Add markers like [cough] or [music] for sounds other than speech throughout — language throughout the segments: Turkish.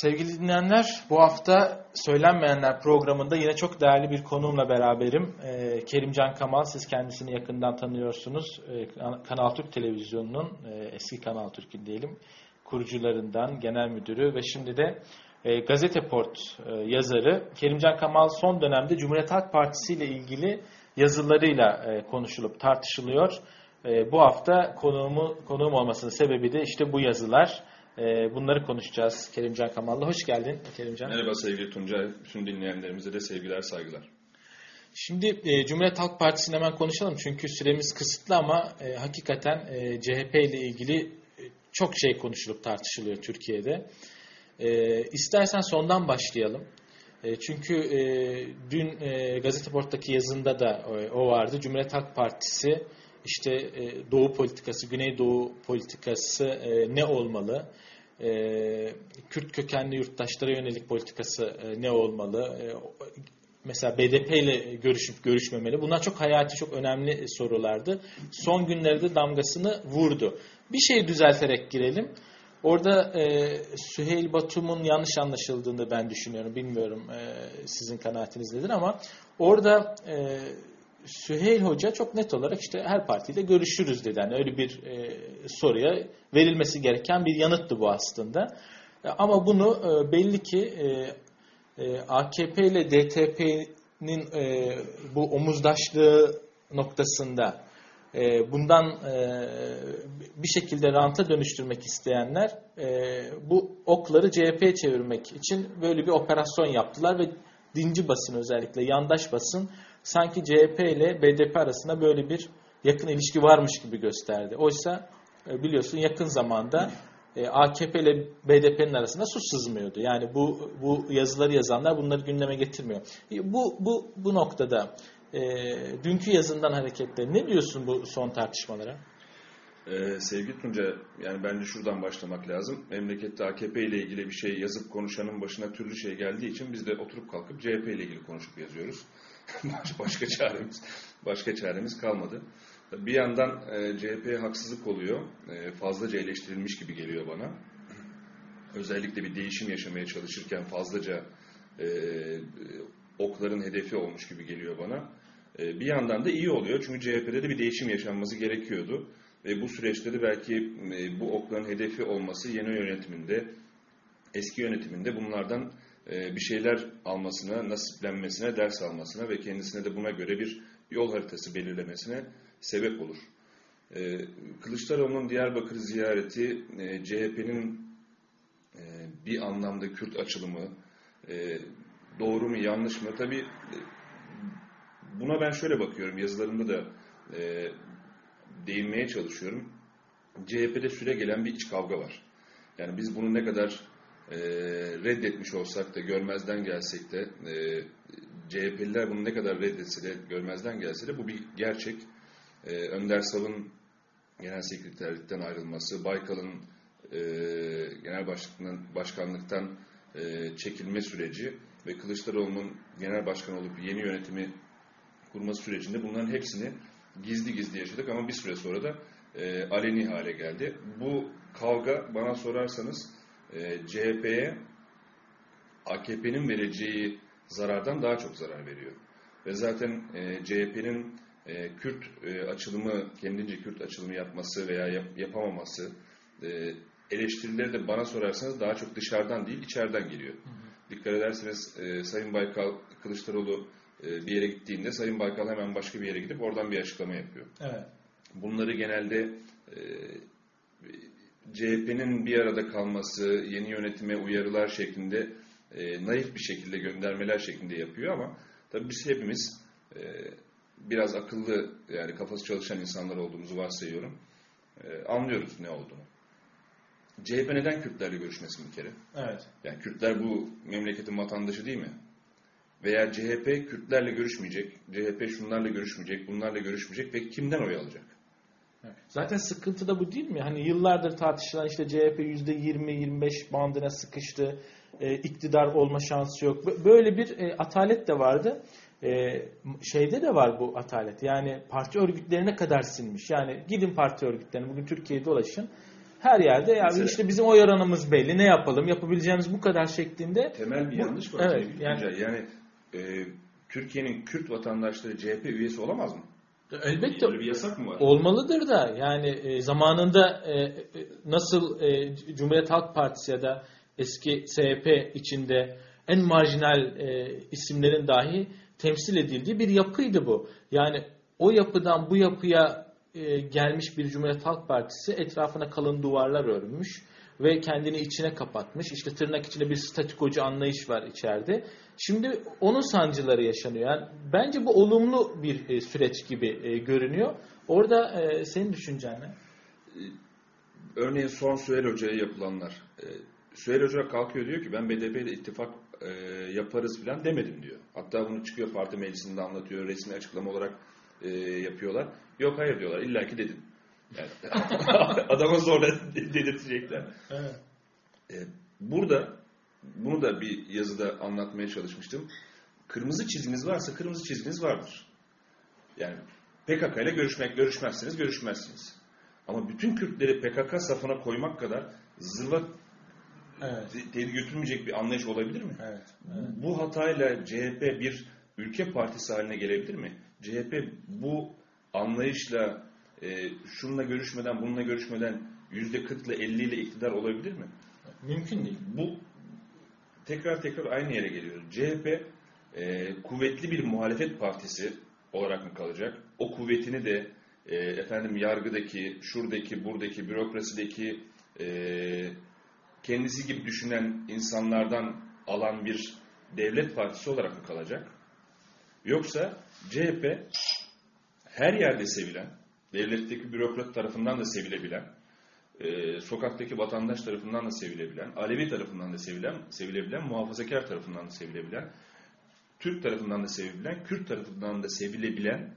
Sevgili dinleyenler, bu hafta Söylenmeyenler programında yine çok değerli bir konuğumla beraberim. Ee, Kerimcan Kamal, siz kendisini yakından tanıyorsunuz. Ee, Kanal Türk Televizyonu'nun, e, eski Kanal Türk'ün diyelim, kurucularından, genel müdürü ve şimdi de e, Gazete Port e, yazarı. Kerimcan Kamal son dönemde Cumhuriyet Halk Partisi ile ilgili yazılarıyla e, konuşulup tartışılıyor. E, bu hafta konuğumu, konuğum olmasının sebebi de işte bu yazılar. Ee, bunları konuşacağız Kerimcan Kamal'la. Hoş geldin Kerimcan. Merhaba sevgili Tuncay. Bütün dinleyenlerimize de sevgiler, saygılar. Şimdi e, Cumhuriyet Halk Partisi'ni hemen konuşalım. Çünkü süremiz kısıtlı ama e, hakikaten e, CHP ile ilgili e, çok şey konuşulup tartışılıyor Türkiye'de. E, istersen sondan başlayalım. E, çünkü e, dün e, Gazete Port'taki yazında da e, o vardı. Cumhuriyet Halk Partisi işte e, Doğu politikası, Güneydoğu politikası e, ne olmalı? E, Kürt kökenli yurttaşlara yönelik politikası e, ne olmalı? E, mesela BDP ile görüşüp görüşmemeli. Bunlar çok hayati, çok önemli sorulardı. Son günlerde damgasını vurdu. Bir şey düzelterek girelim. Orada e, Süheyl Batum'un yanlış anlaşıldığını ben düşünüyorum. Bilmiyorum e, sizin kanaatiniz nedir ama orada e, Süheyl Hoca çok net olarak işte her partiyle görüşürüz dedi. Yani öyle bir e, soruya verilmesi gereken bir yanıttı bu aslında. E, ama bunu e, belli ki e, e, AKP ile DTP'nin e, bu omuzdaşlığı noktasında e, bundan e, bir şekilde ranta dönüştürmek isteyenler e, bu okları CHP'ye çevirmek için böyle bir operasyon yaptılar ve dinci basın özellikle yandaş basın sanki CHP ile BDP arasında böyle bir yakın ilişki varmış gibi gösterdi. Oysa e, biliyorsun yakın zamanda e, AKP ile BDP'nin arasında su sızmıyordu. Yani bu bu yazıları yazanlar bunları gündeme getirmiyor. E, bu bu bu noktada e, dünkü yazından hareketle ne diyorsun bu son tartışmalara? Ee, sevgili Tunca, yani bence şuradan başlamak lazım. Memlekette AKP ile ilgili bir şey yazıp konuşanın başına türlü şey geldiği için biz de oturup kalkıp CHP ile ilgili konuşup yazıyoruz. Başka çaremiz başka çaremiz kalmadı. Bir yandan e, CHP'ye haksızlık oluyor. E, fazlaca eleştirilmiş gibi geliyor bana. Özellikle bir değişim yaşamaya çalışırken fazlaca e, okların hedefi olmuş gibi geliyor bana. E, bir yandan da iyi oluyor. Çünkü CHP'de de bir değişim yaşanması gerekiyordu. Ve bu süreçte de belki e, bu okların hedefi olması yeni yönetiminde, eski yönetiminde bunlardan e, bir şeyler almasına, nasiplenmesine, ders almasına ve kendisine de buna göre bir yol haritası belirlemesine sebep olur. E, Kılıçdaroğlu'nun Diyarbakır ziyareti e, CHP'nin bir anlamda Kürt açılımı doğru mu yanlış mı? Tabii buna ben şöyle bakıyorum yazılarımda da değinmeye çalışıyorum. CHP'de süre gelen bir iç kavga var. Yani biz bunu ne kadar e, reddetmiş olsak da görmezden gelsek de e, CHP'liler bunu ne kadar reddetse de görmezden gelse de bu bir gerçek. E, Önder Sav'ın genel sekreterlikten ayrılması, Baykal'ın e, genel başkanlıktan, e, çekilme süreci ve Kılıçdaroğlu'nun genel başkan olup yeni yönetimi kurması sürecinde bunların hepsini gizli gizli yaşadık ama bir süre sonra da e, aleni hale geldi. Bu kavga bana sorarsanız e, CHP'ye AKP'nin vereceği zarardan daha çok zarar veriyor. Ve zaten e, CHP'nin e, Kürt e, açılımı, kendince Kürt açılımı yapması veya yap, yapamaması e, eleştirileri de bana sorarsanız daha çok dışarıdan değil içeriden geliyor. Hı hı. Dikkat ederseniz e, Sayın Baykal Kılıçdaroğlu e, bir yere gittiğinde Sayın Baykal hemen başka bir yere gidip oradan bir açıklama yapıyor. Evet. Bunları genelde e, CHP'nin bir arada kalması, yeni yönetime uyarılar şeklinde e, naif bir şekilde göndermeler şeklinde yapıyor ama tabii biz hepimiz e, biraz akıllı yani kafası çalışan insanlar olduğumuzu varsayıyorum. E, anlıyoruz ne olduğunu. CHP neden Kürtlerle görüşmesin bir kere? Evet. Yani Kürtler bu memleketin vatandaşı değil mi? Veya CHP Kürtlerle görüşmeyecek, CHP şunlarla görüşmeyecek, bunlarla görüşmeyecek ve kimden oy alacak? Zaten sıkıntı da bu değil mi? Hani yıllardır tartışılan işte CHP %20-25 bandına sıkıştı, e, iktidar olma şansı yok. Böyle bir e, atalet de vardı. E, şeyde de var bu atalet. Yani parti örgütlerine kadar sinmiş. Yani gidin parti örgütlerine, bugün Türkiye'de dolaşın. her yerde ya Mesela- işte bizim oy oranımız belli ne yapalım yapabileceğimiz bu kadar şeklinde Temel bir Bu- yanlış var. evet, yani- yani e, Türkiye'nin Kürt vatandaşları CHP üyesi olamaz mı? Elbette bir yasak mı var? olmalıdır da yani e, zamanında e, e, nasıl e, Cumhuriyet Halk Partisi ya da eski SHP içinde en marjinal e, isimlerin dahi temsil edildiği bir yapıydı bu. Yani o yapıdan bu yapıya e, gelmiş bir Cumhuriyet Halk Partisi etrafına kalın duvarlar örmüş ve kendini içine kapatmış. İşte tırnak içinde bir statikocu anlayış var içeride. Şimdi onun sancıları yaşanıyor. Yani bence bu olumlu bir e, süreç gibi e, görünüyor. Orada e, senin düşüncen ne? Örneğin son Süheyl Hoca'ya yapılanlar. Süheyl Hoca kalkıyor diyor ki ben BDP ile ittifak yaparız falan demedim diyor. Hatta bunu çıkıyor parti meclisinde anlatıyor. Resmi açıklama olarak yapıyorlar. Yok hayır diyorlar. İlla ki dedim. Yani, [laughs] adama zorla dedirtecekler. Evet. E, burada bunu da bir yazıda anlatmaya çalışmıştım. Kırmızı çizginiz varsa kırmızı çizginiz vardır. Yani PKK ile görüşmek görüşmezsiniz, görüşmezsiniz. Ama bütün Kürtleri PKK safına koymak kadar zırva Evet. te- teli götürmeyecek bir anlayış olabilir mi? Evet. Bu hatayla CHP bir ülke partisi haline gelebilir mi? CHP bu anlayışla e, şununla görüşmeden, bununla görüşmeden yüzde 40 ile 50 ile iktidar olabilir mi? Mümkün değil. Bu tekrar tekrar aynı yere geliyor. CHP e, kuvvetli bir muhalefet partisi olarak mı kalacak? O kuvvetini de e, efendim yargıdaki, şuradaki, buradaki, bürokrasideki e, kendisi gibi düşünen insanlardan alan bir devlet partisi olarak mı kalacak? Yoksa CHP her yerde sevilen, devletteki bürokrat tarafından da sevilebilen, e, sokaktaki vatandaş tarafından da sevilebilen, Alevi tarafından da sevilen, sevilebilen, muhafazakar tarafından da sevilebilen, Türk tarafından da sevilebilen, Kürt tarafından da sevilebilen,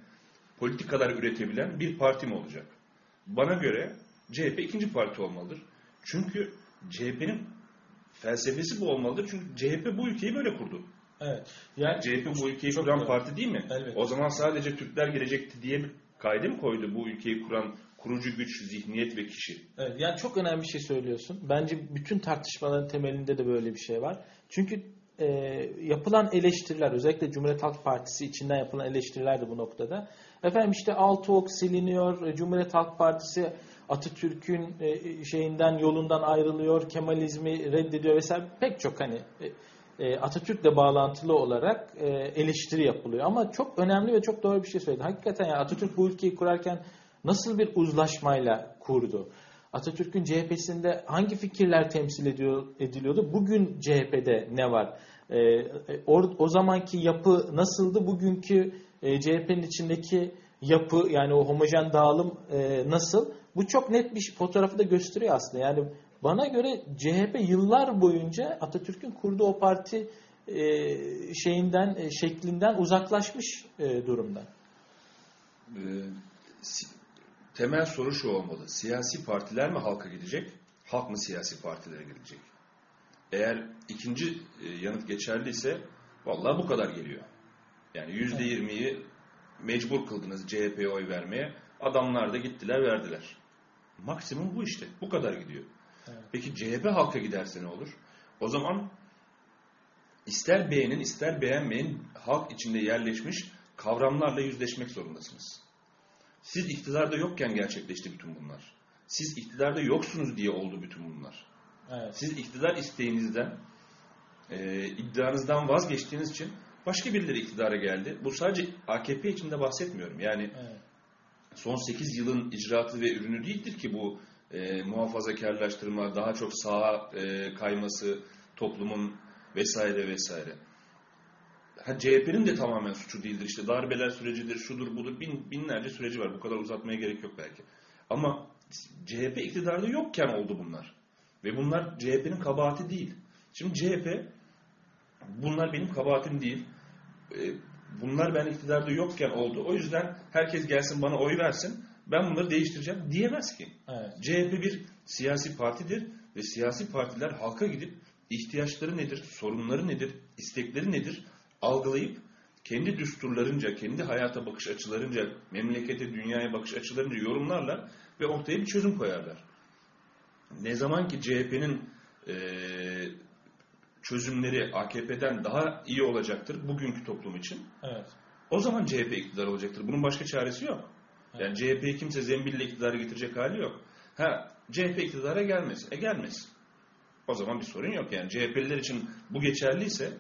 politikalar üretebilen bir parti mi olacak? Bana göre CHP ikinci parti olmalıdır. Çünkü CHP'nin felsefesi bu olmalıdır. Çünkü CHP bu ülkeyi böyle kurdu. Evet. Yani CHP bu ülkeyi kuran parti değil mi? Elbette. O zaman sadece Türkler gelecekti diye kaydı mı koydu bu ülkeyi kuran kurucu güç, zihniyet ve kişi? Evet, yani çok önemli bir şey söylüyorsun. Bence bütün tartışmaların temelinde de böyle bir şey var. Çünkü e, yapılan eleştiriler, özellikle Cumhuriyet Halk Partisi içinden yapılan eleştiriler de bu noktada. Efendim işte altı ok siliniyor, e, Cumhuriyet Halk Partisi Atatürk'ün e, şeyinden, yolundan ayrılıyor, Kemalizmi reddediyor vesaire pek çok hani e, e, Atatürk'le bağlantılı olarak e, eleştiri yapılıyor. Ama çok önemli ve çok doğru bir şey söyledi. Hakikaten yani Atatürk bu ülkeyi kurarken nasıl bir uzlaşmayla kurdu? Atatürk'ün CHP'sinde hangi fikirler temsil ediyor, ediliyordu? Bugün CHP'de ne var? E, o, o zamanki yapı nasıldı? Bugünkü e, CHP'nin içindeki yapı yani o homojen dağılım e, nasıl? Bu çok net bir fotoğrafı da gösteriyor aslında. Yani bana göre CHP yıllar boyunca Atatürk'ün kurduğu o parti e, şeyinden e, şeklinden uzaklaşmış e, durumda. Ee, temel soru şu olmalı. Siyasi partiler mi halka gidecek? Halk mı siyasi partilere gidecek? Eğer ikinci yanıt geçerliyse vallahi bu kadar geliyor. Yani yüzde yirmiyi mecbur kıldınız CHP'ye oy vermeye. Adamlar da gittiler verdiler. Maksimum bu işte. Bu kadar gidiyor. Peki CHP halka giderse ne olur? O zaman ister beğenin ister beğenmeyin halk içinde yerleşmiş kavramlarla yüzleşmek zorundasınız. Siz iktidarda yokken gerçekleşti bütün bunlar. Siz iktidarda yoksunuz diye oldu bütün bunlar. Evet. Siz iktidar isteğinizden, e, iddianızdan vazgeçtiğiniz için başka birileri iktidara geldi. Bu sadece AKP için de bahsetmiyorum. Yani Evet. son 8 yılın icraatı ve ürünü değildir ki bu e, muhafazakarlaştırma, daha çok sağa e, kayması toplumun vesaire vesaire. Ha, CHP'nin de tamamen suçu değildir. İşte darbeler sürecidir, şudur budur, bin, binlerce süreci var. Bu kadar uzatmaya gerek yok belki. Ama CHP iktidarda yokken oldu bunlar. Ve bunlar CHP'nin kabahati değil. Şimdi CHP, bunlar benim kabahatim değil. E, bunlar ben iktidarda yokken oldu. O yüzden herkes gelsin bana oy versin. Ben bunları değiştireceğim diyemez ki. Evet. CHP bir siyasi partidir ve siyasi partiler halka gidip ihtiyaçları nedir, sorunları nedir, istekleri nedir algılayıp kendi düsturlarınca, kendi hayata bakış açılarınca, memlekete, dünyaya bakış açılarınca yorumlarlar ve ortaya bir çözüm koyarlar. ne zaman ki CHP'nin e, çözümleri AKP'den daha iyi olacaktır bugünkü toplum için. Evet. O zaman CHP iktidar olacaktır. Bunun başka çaresi yok. Yani CHP'yi kimse zembille iktidara getirecek hali yok. Ha CHP iktidara gelmez. E gelmez. O zaman bir sorun yok. Yani CHP'liler için bu geçerliyse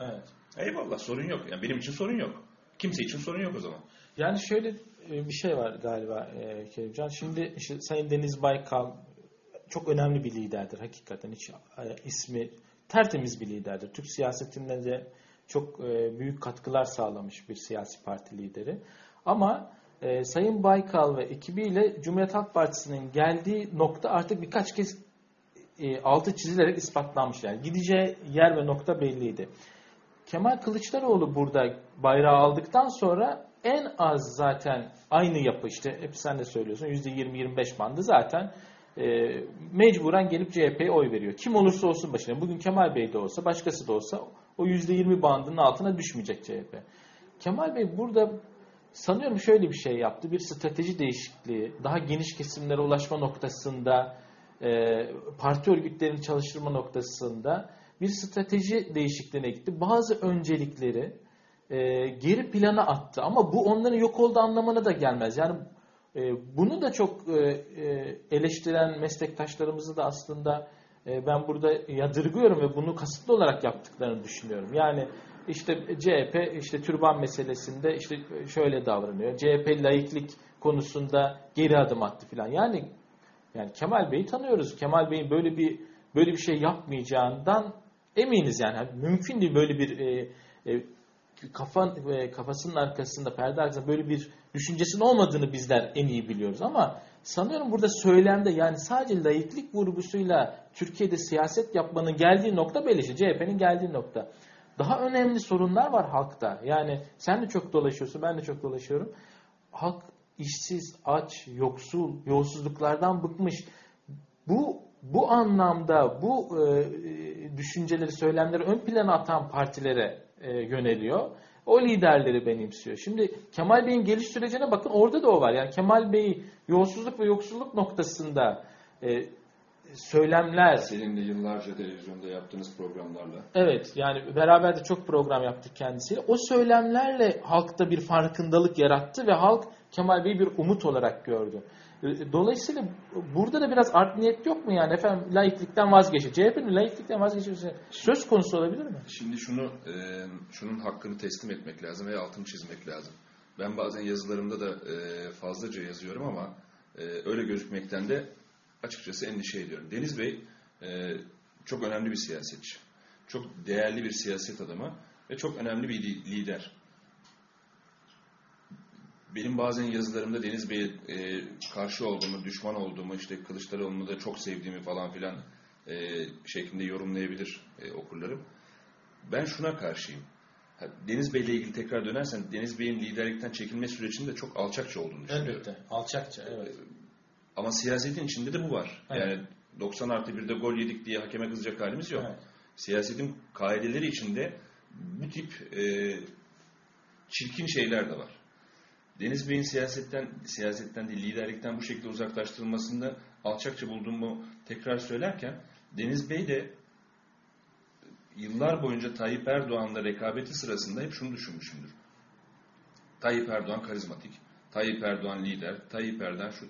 Evet. eyvallah sorun yok. Yani benim için sorun yok. Kimse için sorun yok o zaman. Yani şöyle e, bir şey var galiba e, Kerimcan. Şimdi işte Sayın Deniz Baykal çok önemli bir liderdir hakikaten. Hiç e, ismi tertemiz bir liderdir. Türk siyasetinde de çok e, büyük katkılar sağlamış bir siyasi parti lideri. Ama e, Sayın Baykal ve ekibiyle Cumhuriyet Halk Partisi'nin geldiği nokta artık birkaç kez e, altı çizilerek ispatlanmış. Yani gideceği yer ve nokta belliydi. Kemal Kılıçdaroğlu burada bayrağı aldıktan sonra en az zaten aynı yapı işte hep sen de söylüyorsun %20-25 bandı zaten e, mecburen gelip CHP'ye oy veriyor. Kim olursa olsun başına. Bugün Kemal Bey de olsa başkası da olsa o %20 bandının altına düşmeyecek CHP. Kemal Bey burada sanıyorum şöyle bir şey yaptı. Bir strateji değişikliği, daha geniş kesimlere ulaşma noktasında, e, parti örgütlerini çalıştırma noktasında bir strateji değişikliğine gitti. Bazı öncelikleri e, geri plana attı. Ama bu onların yok olduğu anlamına da gelmez. Yani e, bunu da çok eleştiren meslektaşlarımızı da aslında ben burada yadırgıyorum ve bunu kasıtlı olarak yaptıklarını düşünüyorum. Yani işte CHP işte türban meselesinde işte şöyle davranıyor. CHP laiklik konusunda geri adım attı falan. Yani yani Kemal Bey'i tanıyoruz. Kemal Bey'in böyle bir böyle bir şey yapmayacağından eminiz yani. yani mümkün değil böyle bir e, e, kafa e, kafasının arkasında perde arkasında böyle bir düşüncesinin olmadığını bizler en iyi biliyoruz ama sanıyorum burada söylemde yani sadece laiklik vurgusuyla Türkiye'de siyaset yapmanın geldiği nokta. İşte CHP'nin geldiği nokta. Daha önemli sorunlar var halkta. Yani sen de çok dolaşıyorsun, ben de çok dolaşıyorum. Halk işsiz, aç, yoksul, yolsuzluklardan bıkmış. Bu bu anlamda bu e, düşünceleri, söylemleri ön plana atan partilere e, yöneliyor. O liderleri benimsiyor. Şimdi Kemal Bey'in geliş sürecine bakın orada da o var. Yani Kemal Bey'i yolsuzluk ve yoksulluk noktasında e, söylemler. Senin de yıllarca televizyonda yaptığınız programlarla. Evet yani beraber de çok program yaptık kendisiyle. O söylemlerle halkta bir farkındalık yarattı ve halk Kemal Bey'i bir umut olarak gördü. Dolayısıyla burada da biraz art niyet yok mu yani efendim laiklikten vazgeçti. CHP'nin laiklikten vazgeçmesi söz konusu olabilir mi? Şimdi şunu e, şunun hakkını teslim etmek lazım ve altını çizmek lazım. Ben bazen yazılarımda da e, fazlaca yazıyorum ama e, öyle gözükmekten de açıkçası endişe ediyorum. Deniz Bey e, çok önemli bir siyasetçi. Çok değerli bir siyaset adamı ve çok önemli bir lider. Benim bazen yazılarımda Deniz Bey'e e, karşı olduğumu, düşman olduğumu, işte Kılıçdaroğlu'nu da çok sevdiğimi falan filan e, şeklinde yorumlayabilir e, okurlarım. Ben şuna karşıyım. Deniz Bey'le ilgili tekrar dönersen Deniz Bey'in liderlikten çekilme sürecinde çok alçakça olduğunu düşünüyorum. Elbette. Alçakça evet. Ama siyasetin içinde de bu var. Evet. Yani 90 artı 1'de gol yedik diye hakeme kızacak halimiz yok. Evet. Siyasetin kaideleri içinde bu tip e, çirkin şeyler de var. Deniz Bey'in siyasetten, siyasetten değil liderlikten bu şekilde uzaklaştırılmasında alçakça bulduğumu tekrar söylerken Deniz Bey de yıllar boyunca Tayyip Erdoğan'la rekabeti sırasında hep şunu düşünmüşümdür. Tayyip Erdoğan karizmatik, Tayyip Erdoğan lider, Tayyip Erdoğan şu...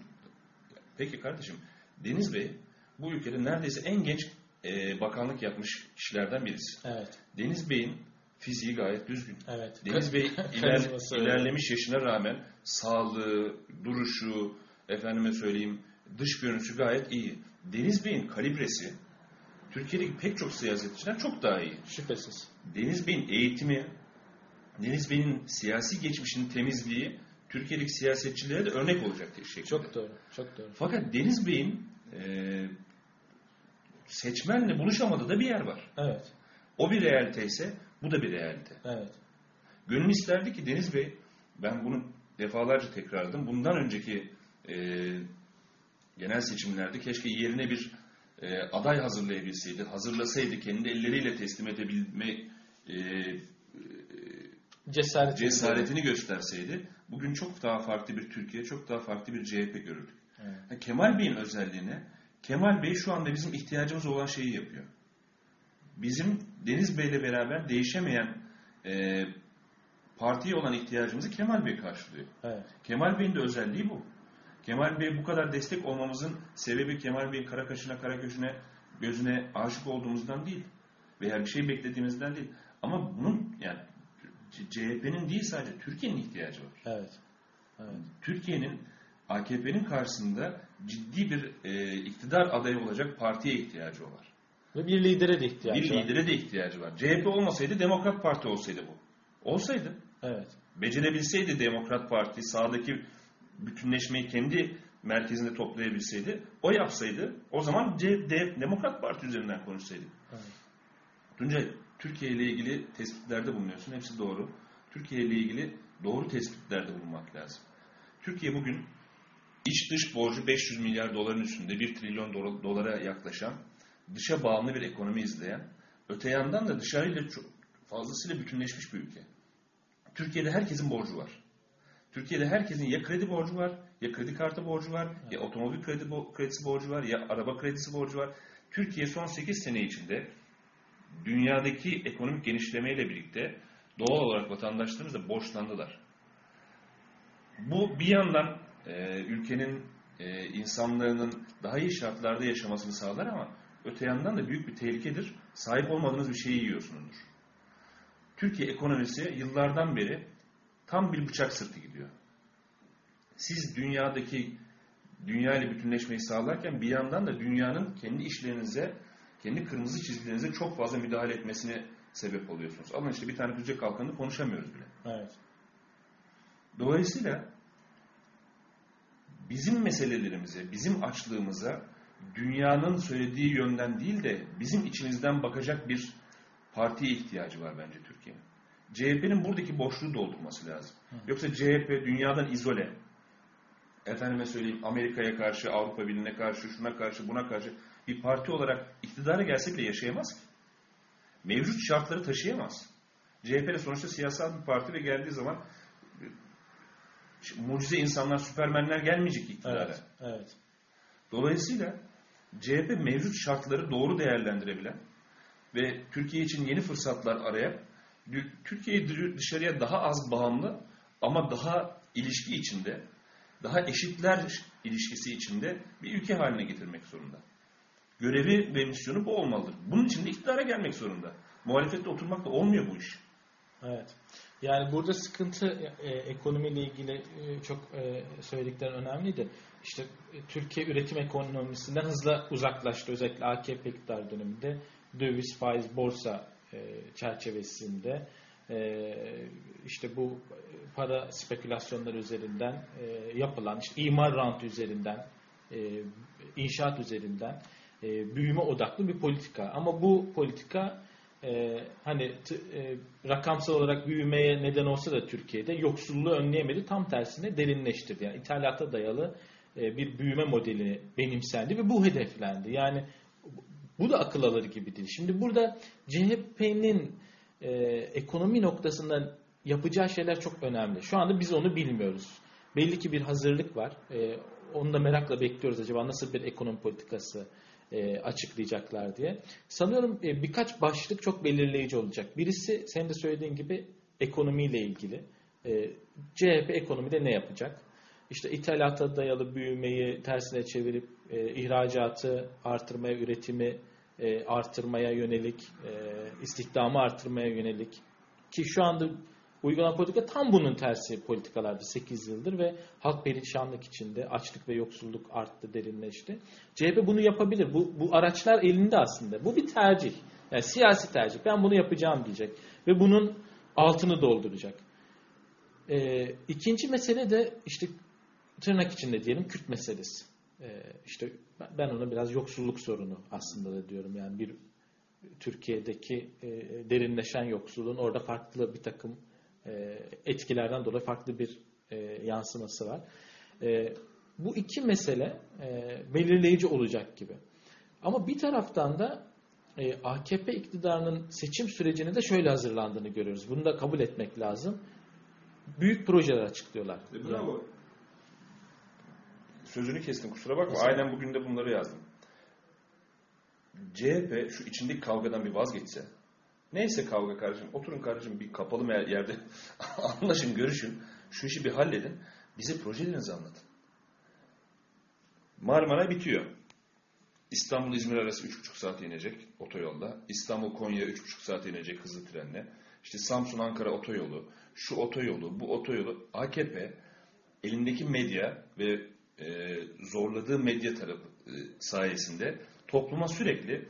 Peki kardeşim, Deniz Bey bu ülkede neredeyse en genç e, bakanlık yapmış kişilerden birisi. Evet. Deniz Bey'in fiziği gayet düzgün. Evet. Deniz Bey [laughs] iler, ilerlemiş yaşına rağmen sağlığı, duruşu, efendime söyleyeyim dış görünüşü gayet iyi. Deniz Bey'in kalibresi Türkiye'deki pek çok siyasetçiden çok daha iyi. Şüphesiz. Deniz Bey'in eğitimi, Deniz Bey'in siyasi geçmişinin temizliği Türkiye'deki siyasetçilere de örnek olacak şekilde. Çok doğru, çok doğru. Fakat Deniz Bey'in e, seçmenle buluşamadığı da bir yer var. Evet. O bir realite ise bu da bir realite. Evet. Gönül isterdi ki Deniz Bey, ben bunu defalarca tekrarladım. Bundan önceki e, genel seçimlerde keşke yerine bir e, aday hazırlayabilseydi, hazırlasaydı, kendi elleriyle teslim edebilme e, Cesaret cesaretini gösterseydi, bugün çok daha farklı bir Türkiye, çok daha farklı bir CHP görürdük. Evet. Kemal Bey'in özelliğine Kemal Bey şu anda bizim ihtiyacımız olan şeyi yapıyor. Bizim Deniz Bey'le beraber değişemeyen e, partiye olan ihtiyacımızı Kemal Bey karşılıyor. Evet. Kemal Bey'in de özelliği bu. Kemal Bey bu kadar destek olmamızın sebebi Kemal Bey'in kara kaşına kara köşüne gözüne aşık olduğumuzdan değil. Veya bir şey beklediğimizden değil. Ama bunun yani CHP'nin değil sadece Türkiye'nin ihtiyacı var. Evet. Evet. Türkiye'nin AKP'nin karşısında ciddi bir e, iktidar adayı olacak partiye ihtiyacı var. Ve bir lidere de ihtiyacı bir var. lidere de ihtiyacı var. CHP olmasaydı Demokrat Parti olsaydı bu. Olsaydı. Evet. Becerebilseydi Demokrat Parti sağdaki bütünleşmeyi kendi merkezinde toplayabilseydi, o yapsaydı o zaman C, D, Demokrat Parti üzerinden konuşsaydık. Evet. Tuncay, Türkiye ile ilgili tespitlerde bulunuyorsun. Hepsi doğru. Türkiye ile ilgili doğru tespitlerde bulunmak lazım. Türkiye bugün iç dış borcu 500 milyar doların üstünde 1 trilyon do- dolara yaklaşan dışa bağımlı bir ekonomi izleyen öte yandan da dışarıyla çok fazlasıyla bütünleşmiş bir ülke. Türkiye'de herkesin borcu var. Türkiye'de herkesin ya kredi borcu var, ya kredi kartı borcu var, ya otomobil kredi bo- kredisi borcu var, ya araba kredisi borcu var. Türkiye son 8 sene içinde dünyadaki ekonomik genişlemeyle birlikte doğal olarak vatandaşlarımız da borçlandılar. Bu bir yandan e, ülkenin e, insanların daha iyi şartlarda yaşamasını sağlar ama öte yandan da büyük bir tehlikedir. Sahip olmadığınız bir şeyi yiyorsunuzdur. Türkiye ekonomisi yıllardan beri tam bir bıçak sırtı gidiyor. Siz dünyadaki dünya ile bütünleşmeyi sağlarken bir yandan da dünyanın kendi işlerinize, kendi kırmızı çizgilerinize çok fazla müdahale etmesine sebep oluyorsunuz. Alın işte bir tane Kuzey Kalkanı'nı konuşamıyoruz bile. Evet. Dolayısıyla bizim meselelerimize, bizim açlığımıza dünyanın söylediği yönden değil de bizim içimizden bakacak bir partiye ihtiyacı var bence Türkiye'nin. CHP'nin buradaki boşluğu doldurması lazım. Yoksa CHP dünyadan izole. Efendime söyleyeyim Amerika'ya karşı, Avrupa Birliği'ne karşı, şuna karşı, buna karşı bir parti olarak iktidara gelse bile yaşayamaz ki. Mevcut şartları taşıyamaz. CHP de sonuçta siyasal bir parti ve geldiği zaman mucize insanlar, süpermenler gelmeyecek iktidara. Evet. Evet. Dolayısıyla CHP mevcut şartları doğru değerlendirebilen ve Türkiye için yeni fırsatlar arayan, Türkiye'yi dışarıya daha az bağımlı ama daha ilişki içinde, daha eşitler ilişkisi içinde bir ülke haline getirmek zorunda. Görevi ve misyonu bu olmalıdır. Bunun için de iktidara gelmek zorunda. Muhalefette oturmakla olmuyor bu iş. Evet. Yani burada sıkıntı e, ekonomiyle ilgili e, çok e, söylediklerin önemliydi. İşte e, Türkiye üretim ekonomisinden hızla uzaklaştı. Özellikle AKP iktidar döneminde döviz, faiz, borsa e, çerçevesinde e, işte bu para spekülasyonları üzerinden e, yapılan, işte imar rantı üzerinden, e, inşaat üzerinden e, büyüme odaklı bir politika. Ama bu politika e, hani t, e, rakamsal olarak büyümeye neden olsa da Türkiye'de yoksulluğu önleyemedi. Tam tersine derinleştirdi. Yani ithalata dayalı e, bir büyüme modeli benimsendi ve bu hedeflendi. Yani bu da akıl alır gibi değil. Şimdi burada CHP'nin e, ekonomi noktasından yapacağı şeyler çok önemli. Şu anda biz onu bilmiyoruz. Belli ki bir hazırlık var. E, onu da merakla bekliyoruz acaba nasıl bir ekonomi politikası e, açıklayacaklar diye. Sanıyorum e, birkaç başlık çok belirleyici olacak. Birisi senin de söylediğin gibi ekonomiyle ilgili. E, CHP ekonomide ne yapacak? İşte ithalata dayalı büyümeyi tersine çevirip e, ihracatı artırmaya, üretimi artırmaya yönelik, istihdamı artırmaya yönelik ki şu anda uygulanan politika tam bunun tersi politikalardı 8 yıldır ve halk perişanlık içinde açlık ve yoksulluk arttı, derinleşti. CHP bunu yapabilir. Bu, bu araçlar elinde aslında. Bu bir tercih. Yani siyasi tercih. Ben bunu yapacağım diyecek. Ve bunun altını dolduracak. Ee, ikinci mesele de işte tırnak içinde diyelim Kürt meselesi. Ee, işte ben ona biraz yoksulluk sorunu aslında da diyorum. Yani bir Türkiye'deki e, derinleşen yoksulluğun orada farklı bir takım etkilerden dolayı farklı bir e, yansıması var. E, bu iki mesele e, belirleyici olacak gibi. Ama bir taraftan da e, AKP iktidarının seçim sürecini de şöyle hazırlandığını görüyoruz. Bunu da kabul etmek lazım. Büyük projeler açıklıyorlar. E, bravo. Sözünü kestim kusura bakma. Mesela. Aynen bugün de bunları yazdım. CHP şu içindeki kavgadan bir vazgeçse, neyse kavga kardeşim, oturun kardeşim bir kapalı yerde [laughs] anlaşın, görüşün, şu işi bir halledin, bize projelerinizi anlatın. Marmara bitiyor. İstanbul-İzmir arası 3,5 saat inecek otoyolda. İstanbul-Konya 3,5 saat inecek hızlı trenle. İşte Samsun-Ankara otoyolu, şu otoyolu, bu otoyolu AKP elindeki medya ve e, zorladığı medya tarafı e, sayesinde topluma sürekli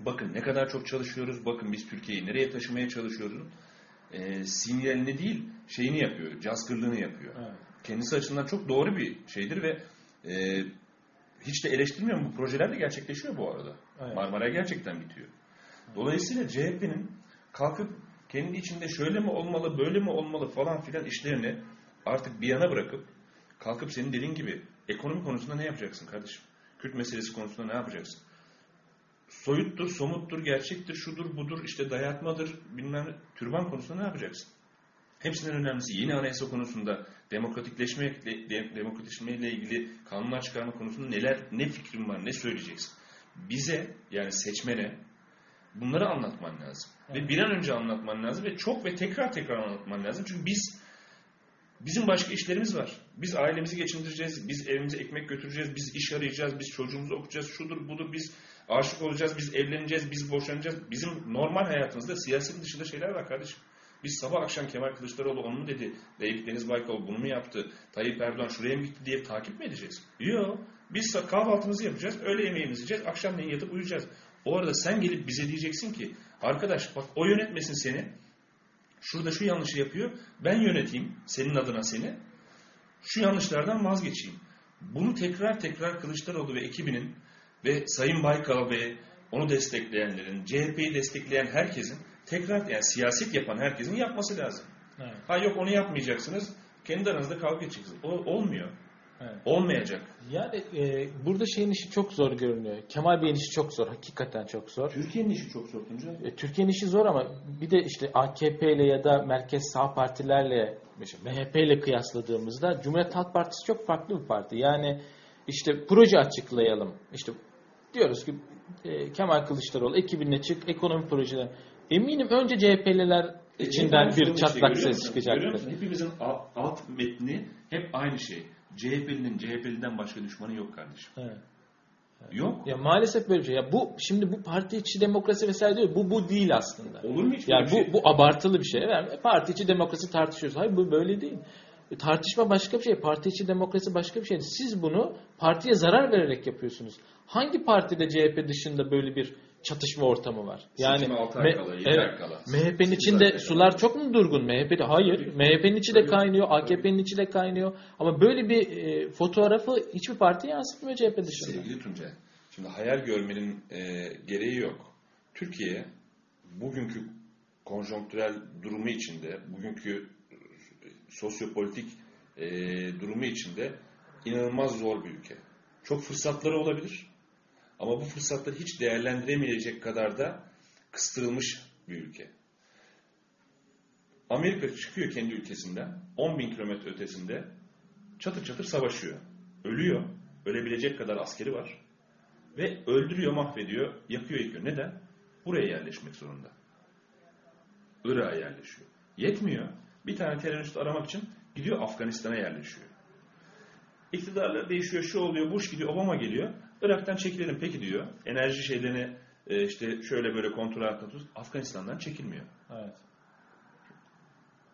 bakın ne kadar çok çalışıyoruz, bakın biz Türkiye'yi nereye taşımaya çalışıyoruz e, sinyalini değil şeyini yapıyor, cazgırlığını yapıyor. Evet. Kendisi açısından çok doğru bir şeydir ve e, hiç de eleştirmiyorum. Bu projeler de gerçekleşiyor bu arada. Evet. Marmara gerçekten bitiyor. Dolayısıyla CHP'nin kalkıp kendi içinde şöyle mi olmalı, böyle mi olmalı falan filan işlerini artık bir yana bırakıp kalkıp senin dediğin gibi ekonomi konusunda ne yapacaksın kardeşim? Kürt meselesi konusunda ne yapacaksın? Soyuttur, somuttur, gerçektir, şudur, budur, işte dayatmadır, bilmem. Türban konusunda ne yapacaksın? Hepsinden önemlisi yeni anayasa konusunda demokratikleşme de- demokratikleşmeyle ilgili kanunlar çıkarma konusunda neler ne fikrin var, ne söyleyeceksin? Bize yani seçmene bunları anlatman lazım. Ve bir an önce anlatman lazım ve çok ve tekrar tekrar anlatman lazım. Çünkü biz bizim başka işlerimiz var. Biz ailemizi geçindireceğiz, biz evimize ekmek götüreceğiz, biz iş arayacağız, biz çocuğumuzu okutacağız, şudur budur, biz aşık olacağız, biz evleneceğiz, biz boşanacağız. Bizim normal hayatımızda siyasetin dışında şeyler var kardeşim. Biz sabah akşam Kemal Kılıçdaroğlu onu mu dedi, Leylik Deniz Baykal bunu mu yaptı, Tayyip Erdoğan şuraya mı gitti diye takip mi edeceğiz? Yok. Biz kahvaltımızı yapacağız, öğle yemeğimizi yiyeceğiz, akşamleyin yatıp uyuyacağız. O arada sen gelip bize diyeceksin ki, arkadaş bak o yönetmesin seni, şurada şu yanlışı yapıyor, ben yöneteyim senin adına seni, şu yanlışlardan vazgeçeyim. Bunu tekrar tekrar Kılıçdaroğlu ve ekibinin ve Sayın Baykal ve onu destekleyenlerin, CHP'yi destekleyen herkesin tekrar yani siyaset yapan herkesin yapması lazım. Evet. Ha yok onu yapmayacaksınız. Kendi aranızda kavga edeceksiniz. O, olmuyor. Evet. Olmayacak. Yani e, burada şeyin işi çok zor görünüyor. Kemal Bey'in işi çok zor. Hakikaten çok zor. Türkiye'nin işi çok zor Tuncay. E, Türkiye'nin işi zor ama bir de işte AKP ile ya da merkez sağ partilerle mesela MHP ile kıyasladığımızda Cumhuriyet Halk Partisi çok farklı bir parti. Yani işte proje açıklayalım. İşte diyoruz ki e, Kemal Kılıçdaroğlu ekibine çık ekonomi projeleri. Eminim önce CHP'liler içinden bir çatlak ses çıkacaktır. Hepimizin alt, alt metni hep aynı şey. CHP'linin CHP'liden başka düşmanı yok kardeşim. Evet. Yok. Ya maalesef böyle bir şey. Ya bu şimdi bu parti içi demokrasi vesaire diyor. Bu bu değil aslında. Olur mu hiç Yani bu şey? bu abartılı bir şey. Yani parti içi demokrasi tartışıyoruz. Hayır bu böyle değil. E, Tartışma başka bir şey. Parti içi demokrasi başka bir şey. Siz bunu partiye zarar vererek yapıyorsunuz. Hangi partide CHP dışında böyle bir çatışma ortamı var? Yani ay kala, kala. MHP'nin içinde kala. sular çok mu durgun? MHP'de hayır. MHP'nin içi de kaynıyor, AKP'nin içi de kaynıyor. Ama böyle bir e, fotoğrafı hiçbir parti yansıtmıyor CHP dışında. Sevgili Tuncay, şimdi hayal görmenin e, gereği yok. Türkiye bugünkü konjonktürel durumu içinde, bugünkü sosyopolitik e, durumu içinde inanılmaz zor bir ülke. Çok fırsatları olabilir ama bu fırsatları hiç değerlendiremeyecek kadar da kıstırılmış bir ülke. Amerika çıkıyor kendi ülkesinden 10 bin kilometre ötesinde çatır çatır savaşıyor. Ölüyor. Ölebilecek kadar askeri var. Ve öldürüyor, mahvediyor, yakıyor, yıkıyor. Neden? Buraya yerleşmek zorunda. Irak'a yerleşiyor. Yetmiyor. Bir tane terörist aramak için gidiyor Afganistan'a yerleşiyor. İktidarlar değişiyor, şu oluyor, Bush gidiyor, Obama geliyor. Irak'tan çekilelim peki diyor. Enerji şeylerini e, işte şöyle böyle kontrol altında tutuyoruz. Afganistan'dan çekilmiyor. Evet.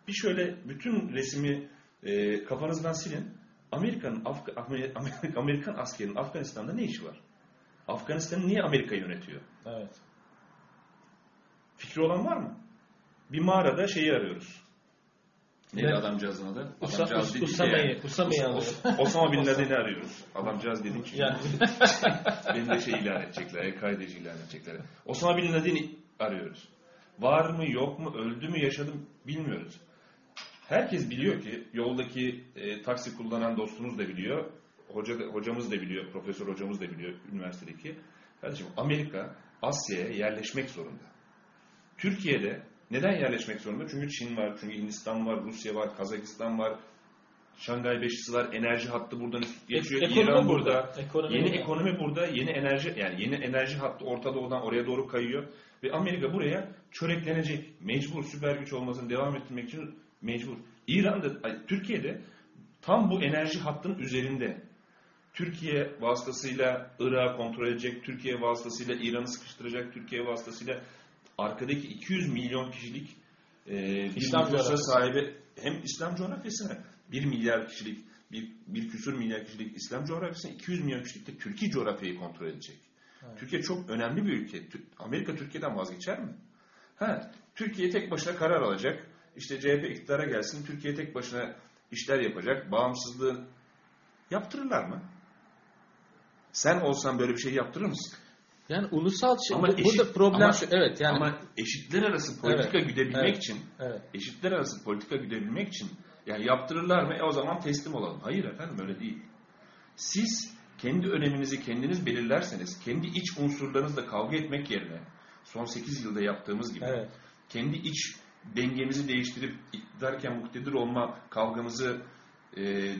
Bir şöyle bütün resmi e, kafanızdan silin. Amerikan Afga- Amer- Amerikan askerinin Afganistan'da ne işi var? Afganistan'ı niye Amerika yönetiyor? Evet. Fikri olan var mı? Bir mağarada şeyi arıyoruz. Neydi Ne? adamcağızın adı? Adamcağız dedik Usama'yı-. Usama'yı. Os- Osama Bin Laden'i arıyoruz. Adamcağız dedik. ki. Yani Beni de şey ilan edecekler. El-Kaideci ilan edecekler. Osama Bin Laden'i arıyoruz. Var mı yok mu öldü mü yaşadı mı bilmiyoruz. Herkes biliyor ki yoldaki e, taksi kullanan dostumuz da biliyor. Hoca, hocamız da biliyor. Profesör hocamız da biliyor üniversitedeki. Kardeşim Amerika Asya'ya yerleşmek zorunda. Türkiye'de neden yerleşmek zorunda? Çünkü Çin var, çünkü Hindistan var, Rusya var, Kazakistan var. Şangay Beşlisiler enerji hattı buradan geçiyor. Ekonomi İran burada. burada. Ekonomi yeni burada. ekonomi burada. Yeni enerji yani yeni enerji hattı Orta Doğu'dan oraya doğru kayıyor. Ve Amerika buraya çöreklenecek. Mecbur süper güç olmasını devam ettirmek için mecbur. İran'da, Türkiye'de tam bu enerji hattının üzerinde. Türkiye vasıtasıyla Irak'ı kontrol edecek, Türkiye vasıtasıyla İran'ı sıkıştıracak, Türkiye vasıtasıyla arkadaki 200 milyon kişilik e, bir İslam nüfusa coğrafyası. sahibi hem İslam coğrafyasına 1 milyar kişilik, bir, bir küsur milyar kişilik İslam coğrafyasına 200 milyon kişilik de Türkiye coğrafyayı kontrol edecek. Türkiye çok önemli bir ülke. Amerika Türkiye'den vazgeçer mi? Ha, Türkiye tek başına karar alacak. İşte CHP iktidara gelsin, Türkiye tek başına işler yapacak. Bağımsızlığı yaptırırlar mı? Sen olsan böyle bir şey yaptırır mısın? Yani ulusal şey, Ama bu- eşit- burada problem ama- şu. Evet yani Ama eşitler arası politika Evet, güdebilmek evet, için, evet. eşitler arası politika güdebilmek için yani yaptırırlar mı? E o zaman teslim olalım. Hayır efendim öyle değil. Siz kendi öneminizi kendiniz belirlerseniz, kendi iç unsurlarınızla kavga etmek yerine son 8 yılda yaptığımız gibi Evet. kendi iç dengemizi değiştirip iktidarken muktedir olma kavgamızı e,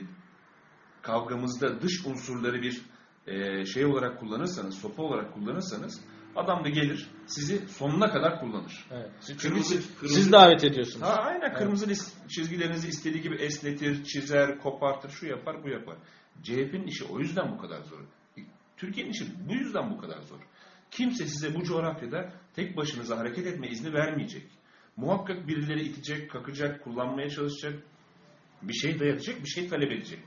kavgamızda dış unsurları bir e, şey olarak kullanırsanız, sopa olarak kullanırsanız adam da gelir sizi sonuna kadar kullanır. Evet. Çünkü Kırmızı- siz, kırmızı- siz davet ediyorsunuz. Ha, aynen kırmızı lis- çizgilerinizi istediği gibi esnetir, çizer, kopartır, şu yapar, bu yapar. CHP'nin işi o yüzden bu kadar zor. Türkiye'nin işi bu yüzden bu kadar zor. Kimse size bu coğrafyada tek başınıza hareket etme izni vermeyecek. Muhakkak birileri itecek, kakacak, kullanmaya çalışacak, bir şey dayatacak, bir şey talep edecek.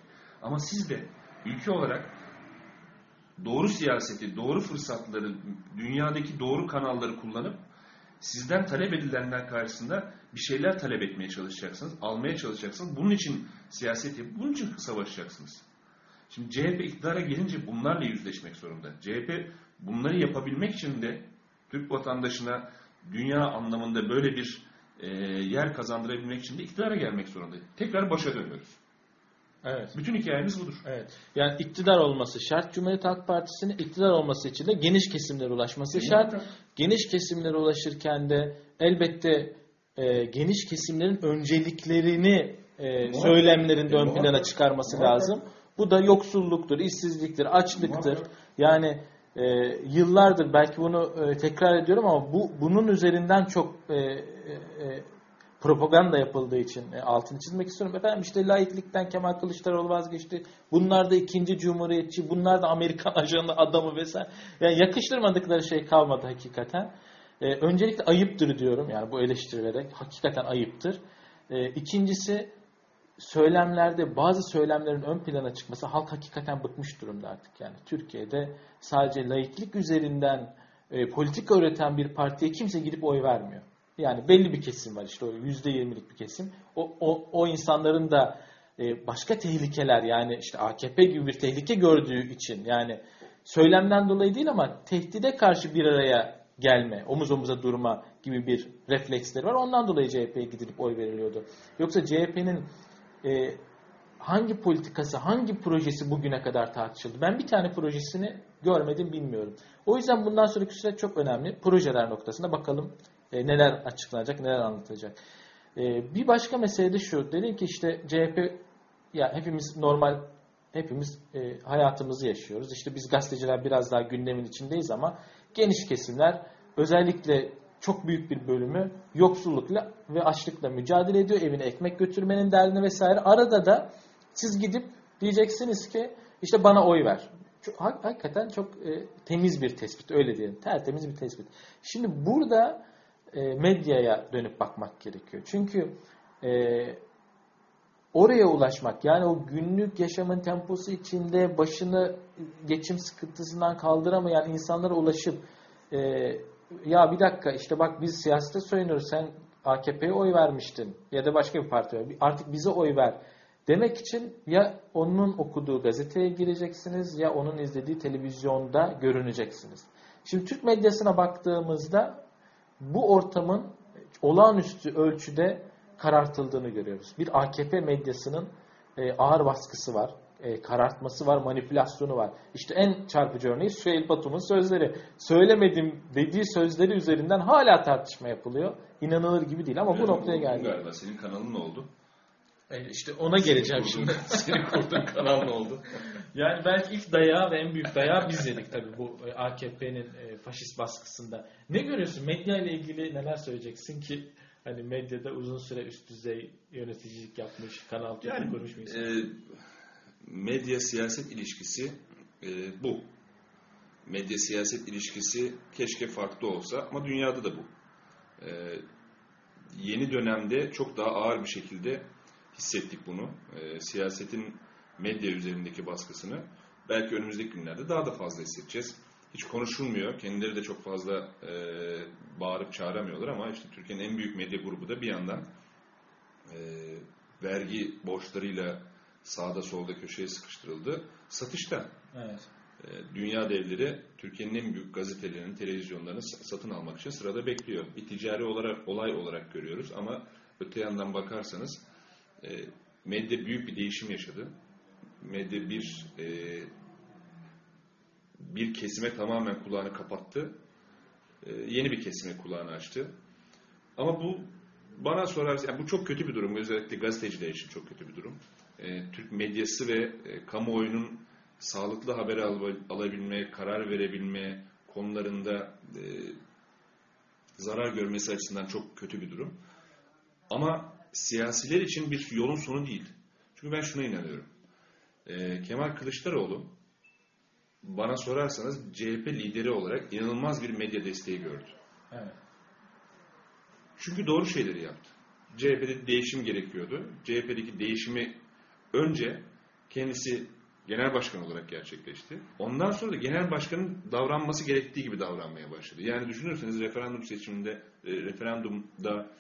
Ama siz de ülke olarak doğru siyaseti, doğru fırsatları, dünyadaki doğru kanalları kullanıp sizden talep edilenler karşısında bir şeyler talep etmeye çalışacaksınız, almaya çalışacaksınız. Bunun için siyaset yapıp bunun için savaşacaksınız. Şimdi CHP iktidara gelince bunlarla yüzleşmek zorunda. CHP bunları yapabilmek için de Türk vatandaşına dünya anlamında böyle bir e, yer kazandırabilmek için de iktidara gelmek zorunda. Tekrar başa dönüyoruz. Evet. Bütün hikayemiz budur. Evet. Yani iktidar olması şart. Cumhuriyet Halk Partisi'nin iktidar olması için de geniş kesimlere ulaşması şart. Geniş kesimlere ulaşırken de elbette e, geniş kesimlerin önceliklerini e, söylemlerinde ön plana çıkarması Muhakkak. lazım. Bu da yoksulluktur, işsizliktir, açlıktır. Muhakkak. Yani e, yıllardır belki bunu e, tekrar ediyorum ama bu bunun üzerinden çok e, e, e, propaganda yapıldığı için e, altını çizmek istiyorum. Efendim işte laiklikten Kemal Kılıçdaroğlu vazgeçti. Bunlar da ikinci cumhuriyetçi, bunlar da Amerikan [laughs] ajanı adamı vesaire. Yani yakıştırmadıkları şey kalmadı hakikaten. E, öncelikle ayıptır diyorum yani bu eleştirilere. Hakikaten ayıptır. E, ikincisi söylemlerde bazı söylemlerin ön plana çıkması halk hakikaten bıkmış durumda artık yani. Türkiye'de sadece laiklik üzerinden e, politika üreten bir partiye kimse gidip oy vermiyor. Yani belli bir kesim var işte o yüzde yirmilik bir kesim. O, o, o insanların da e, başka tehlikeler yani işte AKP gibi bir tehlike gördüğü için yani söylemden dolayı değil ama tehdide karşı bir araya gelme, omuz omuza durma gibi bir refleksleri var. Ondan dolayı CHP'ye gidilip oy veriliyordu. Yoksa CHP'nin e, hangi politikası, hangi projesi bugüne kadar tartışıldı? Ben bir tane projesini görmedim, bilmiyorum. O yüzden bundan sonraki süreç çok önemli. Projeler noktasında bakalım e, neler açıklanacak, neler anlatılacak. E, bir başka mesele de şu. Dedim ki işte CHP, ya hepimiz normal, hepimiz e, hayatımızı yaşıyoruz. İşte biz gazeteciler biraz daha gündemin içindeyiz ama geniş kesimler özellikle çok büyük bir bölümü yoksullukla ve açlıkla mücadele ediyor. Evine ekmek götürmenin derdine vesaire. Arada da siz gidip diyeceksiniz ki işte bana oy ver. Çok, hak- hakikaten çok e, temiz bir tespit öyle diyelim. Tertemiz bir tespit. Şimdi burada medyaya dönüp bakmak gerekiyor. Çünkü e, oraya ulaşmak yani o günlük yaşamın temposu içinde başını geçim sıkıntısından kaldıramayan insanlara ulaşıp e, ya bir dakika işte bak biz siyasete soyunuyoruz sen AKP'ye oy vermiştin ya da başka bir partiye artık bize oy ver demek için ya onun okuduğu gazeteye gireceksiniz ya onun izlediği televizyonda görüneceksiniz. Şimdi Türk medyasına baktığımızda bu ortamın olağanüstü ölçüde karartıldığını görüyoruz. Bir AKP medyasının e, ağır baskısı var, e, karartması var, manipülasyonu var. İşte en çarpıcı örneği Süheyl Batum'un sözleri. Söylemedim dediği sözleri üzerinden hala tartışma yapılıyor. İnanılır gibi değil ama bu Öyle noktaya geldi. Galiba senin kanalın oldu? E, işte ona geleceğim şimdi. [laughs] Senin kurduğun kanal ne oldu? Yani belki ilk dayağı ve en büyük dayağı biz yedik tabii bu e, AKP'nin e, faşist baskısında. Ne görüyorsun? Medya ile ilgili neler söyleyeceksin ki hani medyada uzun süre üst düzey yöneticilik yapmış, kanal Türk'ü Yani kurmuş bir insan. E, medya siyaset ilişkisi e, bu. Medya siyaset ilişkisi keşke farklı olsa ama dünyada da bu. E, yeni dönemde çok daha ağır bir şekilde hissettik bunu. E, siyasetin medya üzerindeki baskısını belki önümüzdeki günlerde daha da fazla hissedeceğiz. Hiç konuşulmuyor. Kendileri de çok fazla e, bağırıp çağıramıyorlar ama işte Türkiye'nin en büyük medya grubu da bir yandan e, vergi borçlarıyla sağda solda köşeye sıkıştırıldı. Satışta. Evet. E, Dünya devleri Türkiye'nin en büyük gazetelerinin, televizyonlarını sa- satın almak için sırada bekliyor. Bir ticari olarak, olay olarak görüyoruz ama öte yandan bakarsanız e, medya büyük bir değişim yaşadı. Medya bir e, bir kesime tamamen kulağını kapattı. E, yeni bir kesime kulağını açtı. Ama bu bana sorarsan yani bu çok kötü bir durum. Özellikle gazeteciler için çok kötü bir durum. E, Türk medyası ve e, kamuoyunun sağlıklı haber al- alabilme, karar verebilme konularında e, zarar görmesi açısından çok kötü bir durum. Ama siyasiler için bir yolun sonu değil. Çünkü ben şuna inanıyorum. E, Kemal Kılıçdaroğlu bana sorarsanız CHP lideri olarak inanılmaz bir medya desteği gördü. Evet. Çünkü doğru şeyleri yaptı. CHP'de değişim gerekiyordu. CHP'deki değişimi önce kendisi genel başkan olarak gerçekleşti. Ondan sonra da genel başkanın davranması gerektiği gibi davranmaya başladı. Yani düşünürseniz referandum seçiminde, e, referandumda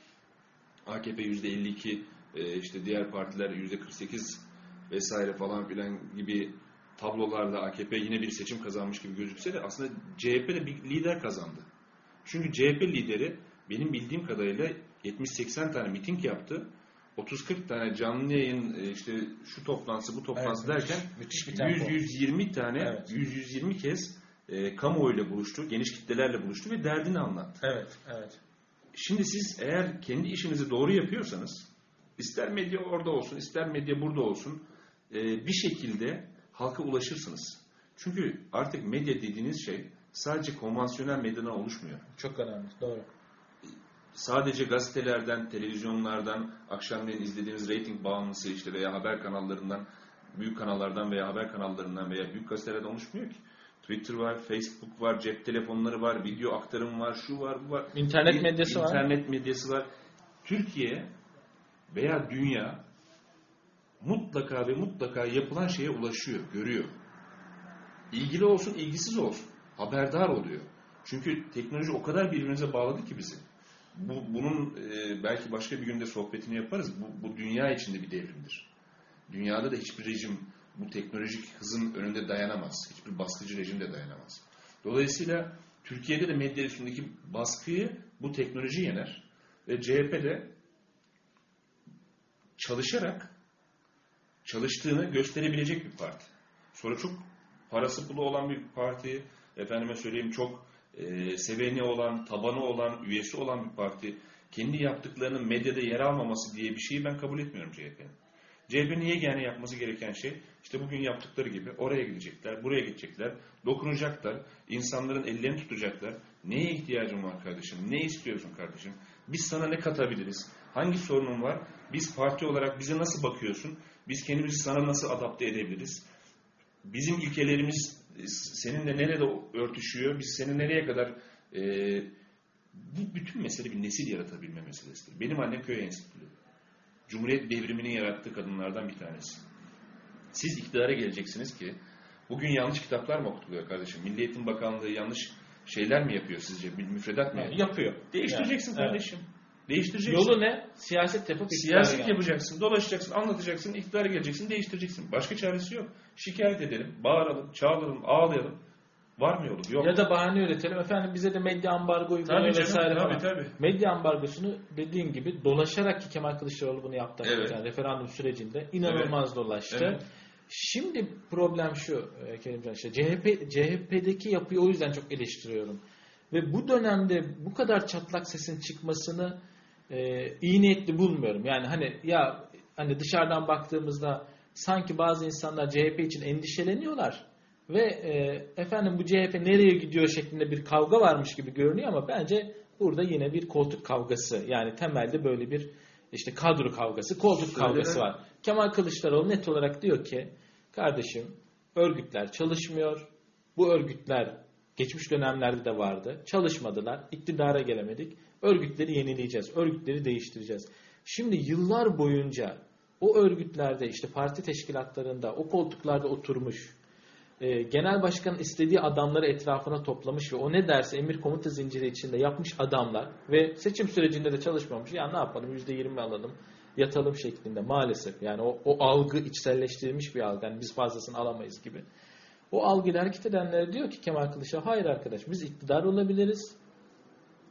AKP %52, e, işte diğer partiler %48 vesaire falan filan gibi tablolarda AKP yine bir seçim kazanmış gibi gözükse de aslında CHP de bir lider kazandı. Çünkü CHP lideri benim bildiğim kadarıyla 70-80 tane miting yaptı. 30-40 tane canlı yayın e, işte şu toplantısı bu toplantısı Evet, derken müthiş tempo. 100-120 tane Evet. 100-120 kez e, kamuoyuyla buluştu, geniş kitlelerle buluştu ve derdini anlattı. Evet, evet. Şimdi siz eğer kendi işinizi doğru yapıyorsanız, ister medya orada olsun, ister medya burada olsun, e, bir şekilde halka ulaşırsınız. Çünkü artık medya dediğiniz şey sadece konvansiyonel medyadan oluşmuyor. Çok önemli. Doğru. Sadece gazetelerden, televizyonlardan, akşamleyin izlediğiniz reyting bağımlısı işte veya haber kanallarından, büyük kanallardan veya haber kanallarından veya büyük gazetelerden oluşmuyor ki. Twitter var, Facebook var, cep telefonları var, video aktarım var, şu var, bu var. İnternet Bir- medyası var. İnternet medyası var. Türkiye veya dünya mutlaka ve mutlaka yapılan şeye ulaşıyor, görüyor. İlgili olsun, ilgisiz olsun. Haberdar oluyor. Çünkü teknoloji o kadar birbirimize bağladı ki bizi. Bu, bunun e, belki başka bir günde sohbetini yaparız. Bu, bu dünya içinde bir devrimdir. Dünyada da hiçbir rejim bu teknolojik hızın önünde dayanamaz. Hiçbir baskıcı rejim de dayanamaz. Dolayısıyla Türkiye'de de medya üstündeki baskıyı bu teknoloji yener. Ve CHP de çalışarak çalıştığını gösterebilecek bir parti. Sonra çok parası pulu olan bir parti, efendime söyleyeyim çok e, seveni olan, tabanı olan, üyesi olan bir parti. Kendi yaptıklarının medyada yer almaması diye bir şeyi ben kabul etmiyorum CHP'nin. CHP'nin yegane yapması gereken şey işte bugün yaptıkları gibi oraya gidecekler, buraya gidecekler, dokunacaklar, insanların ellerini tutacaklar. Neye ihtiyacın var kardeşim? Ne istiyorsun kardeşim? Biz sana ne katabiliriz? Hangi sorunun var? Biz parti olarak bize nasıl bakıyorsun? Biz kendimizi sana nasıl adapte edebiliriz? Bizim ilkelerimiz seninle nerede örtüşüyor? Biz seni nereye kadar... E, bu bütün mesele bir nesil yaratabilme meselesidir. Benim annem köy enstitülü. Cumhuriyet devrimini yarattığı kadınlardan bir tanesi. Siz iktidara geleceksiniz ki bugün yanlış kitaplar mı okutuluyor kardeşim? Milli Eğitim Bakanlığı yanlış şeyler mi yapıyor sizce? Bir müfredat mı? Yani yapıyor. Değiştireceksin Yani, kardeşim. Değiştireceksin. Yolu ne? Siyaset yapıp Siyaset gelmek. yapacaksın, dolaşacaksın, anlatacaksın, iktidara geleceksin, değiştireceksin. Başka çaresi yok. Şikayet edelim, bağıralım, çağıralım, ağlayalım. Var mı yolu? Yok. Ya da bahane üretelim. Efendim bize de medya ambargo canım, vesaire tabii, falan. tabii. Medya ambargosunu dediğin gibi dolaşarak ki Kemal Kılıçdaroğlu bunu yaptı. Evet. Yani referandum sürecinde inanılmaz dolaştı. Evet. Şimdi problem şu e, Kerimcan işte CHP CHP'deki yapıyı o yüzden çok eleştiriyorum. Ve bu dönemde bu kadar çatlak sesin çıkmasını e, iyi niyetli bulmuyorum. Yani hani ya hani dışarıdan baktığımızda sanki bazı insanlar CHP için endişeleniyorlar ve e, efendim bu CHP nereye gidiyor şeklinde bir kavga varmış gibi görünüyor ama bence burada yine bir koltuk kavgası yani temelde böyle bir işte kadro kavgası, koltuk kavgası var. Kemal Kılıçdaroğlu net olarak diyor ki kardeşim örgütler çalışmıyor. Bu örgütler geçmiş dönemlerde de vardı. Çalışmadılar. iktidara gelemedik. Örgütleri yenileyeceğiz. Örgütleri değiştireceğiz. Şimdi yıllar boyunca o örgütlerde işte parti teşkilatlarında o koltuklarda oturmuş e, genel başkanın istediği adamları etrafına toplamış ve o ne derse emir komuta zinciri içinde yapmış adamlar ve seçim sürecinde de çalışmamış. Ya ne yapalım %20 alalım yatalım şeklinde maalesef. Yani o, o algı içselleştirilmiş bir algı. Yani biz fazlasını alamayız gibi. O algıyla hareket edenlere diyor ki Kemal Kılıçdaroğlu hayır arkadaş biz iktidar olabiliriz.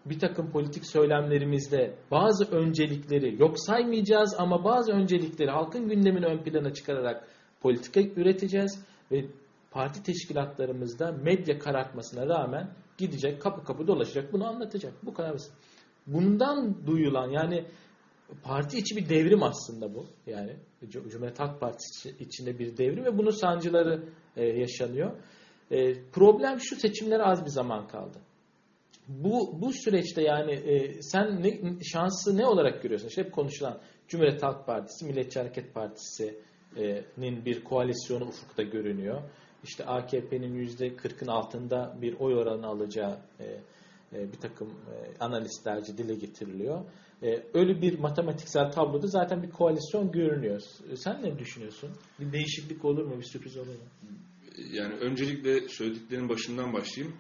Bir takım politik söylemlerimizde bazı öncelikleri yok saymayacağız ama bazı öncelikleri halkın gündemini ön plana çıkararak politika üreteceğiz ve parti teşkilatlarımızda medya karartmasına rağmen gidecek kapı kapı dolaşacak bunu anlatacak. Bu kadar basit. Bundan duyulan yani parti içi bir devrim aslında bu. Yani Cumhuriyet Halk Partisi içinde bir devrim ve bunun sancıları e, yaşanıyor. E, problem şu seçimlere az bir zaman kaldı. Bu bu süreçte yani e, sen ne, şansı ne olarak görüyorsun? İşte hep konuşulan Cumhuriyet Halk Partisi, Milliyetçi Hareket Partisi'nin bir koalisyonu ufukta görünüyor. İşte AKP'nin %40'ın altında bir oy oranı alacağı e, e, bir takım e, analistlerce dile getiriliyor. Öyle bir matematiksel tabloda zaten bir koalisyon görünüyor. Sen ne düşünüyorsun? Bir değişiklik olur mu? Bir sürpriz olur mu? Yani öncelikle söylediklerinin başından başlayayım.